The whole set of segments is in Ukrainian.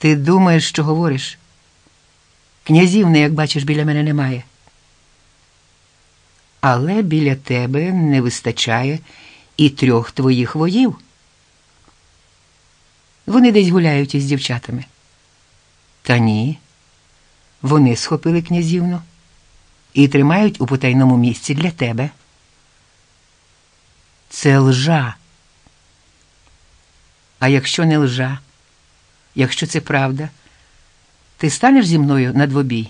Ти думаєш, що говориш? Князівни, як бачиш, біля мене немає. Але біля тебе не вистачає і трьох твоїх воїв. Вони десь гуляють із дівчатами. Та ні. Вони схопили князівну і тримають у потайному місці для тебе. Це лжа. А якщо не лжа, якщо це правда, ти станеш зі мною на двобій?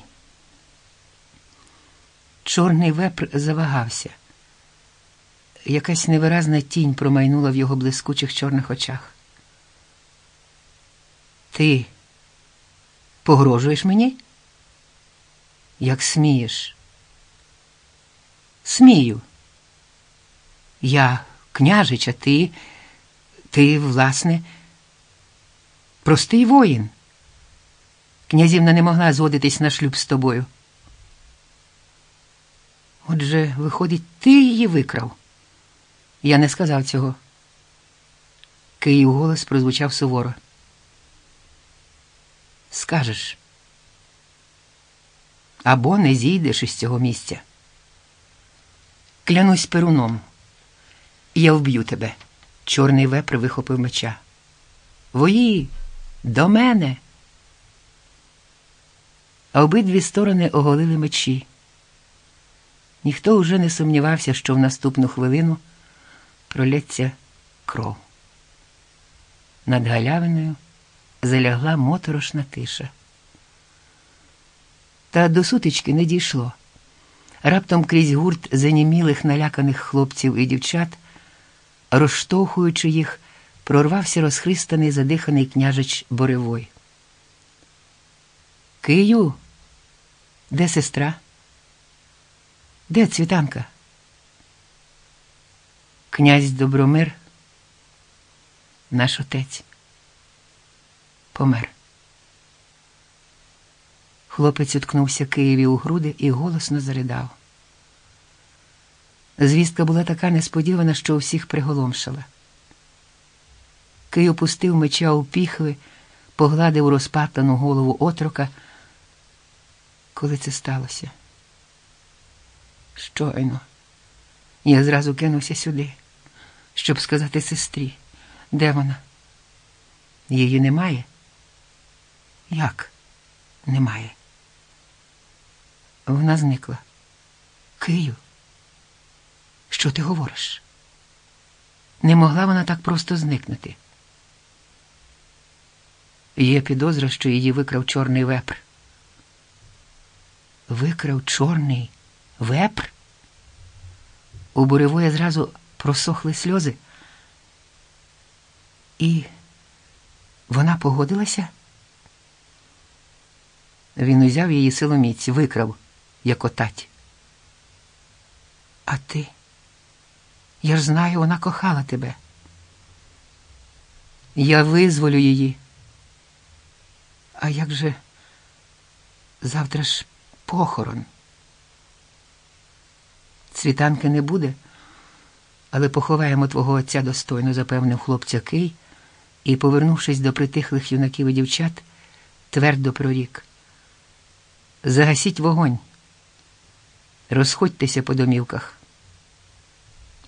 Чорний вепр завагався. Якась невиразна тінь промайнула в його блискучих чорних очах. Ти погрожуєш мені? Як смієш? Смію. Я княжич, а ти, ти, власне, простий воїн. Князівна не могла згодитись на шлюб з тобою. Отже, виходить, ти її викрав. Я не сказав цього. Київ голос прозвучав суворо. Скажеш. Або не зійдеш із цього місця. Клянусь перуном. Я вб'ю тебе. Чорний вепр вихопив меча. Вої, до мене. А обидві сторони оголили мечі. Ніхто уже не сумнівався, що в наступну хвилину пролється кров. Над галявиною залягла моторошна тиша. Та до сутички не дійшло. Раптом крізь гурт занімілих наляканих хлопців і дівчат, розштовхуючи їх, прорвався розхристаний задиханий княжич Боревой. Кию, де сестра? Де цвітанка? Князь Добромир, наш отець, помер. Хлопець уткнувся Києві у груди і голосно заридав. Звістка була така несподівана, що всіх приголомшила. Кий опустив меча у піхви, погладив розпатану голову отрока. Коли це сталося? Щойно. Я зразу кинувся сюди, щоб сказати сестрі, де вона? Її немає? Як немає? Вона зникла. Кию, що ти говориш? Не могла вона так просто зникнути. Є підозра, що її викрав чорний вепр. Викрав чорний вепр? У буревої зразу просохли сльози. І вона погодилася? Він узяв її силоміць, викрав, як отать. А ти? Я ж знаю, вона кохала тебе. Я визволю її. А як же завтра ж похорон? Цвітанки не буде, але поховаємо твого отця достойно, запевнив хлопця Кий і, повернувшись до притихлих юнаків і дівчат, твердо прорік. Загасіть вогонь, розходьтеся по домівках.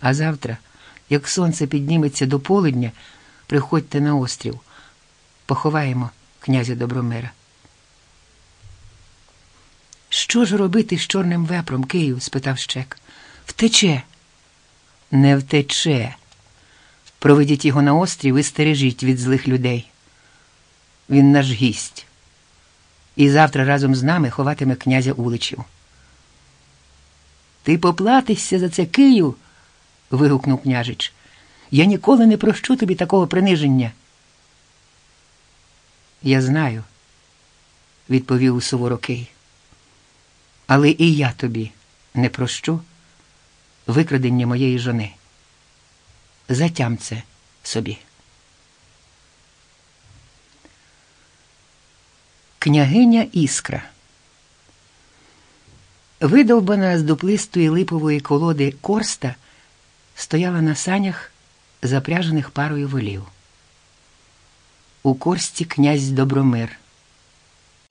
А завтра, як сонце підніметься до полудня, приходьте на острів, поховаємо князя Добромира. Що ж робити з чорним вепром, Київ? спитав Щек. Втече. Не втече. Проведіть його на острів і стережіть від злих людей. Він наш гість. І завтра разом з нами ховатиме князя Уличів. Ти поплатишся за це Кию. вигукнув княжич. Я ніколи не прощу тобі такого приниження. Я знаю, відповів суворо Кий. Але і я тобі не прощу викрадення моєї жони. Затям це собі. Княгиня Іскра. Видовбана з дуплистої липової колоди корста стояла на санях, запряжених парою волів. У корсті князь Добромир.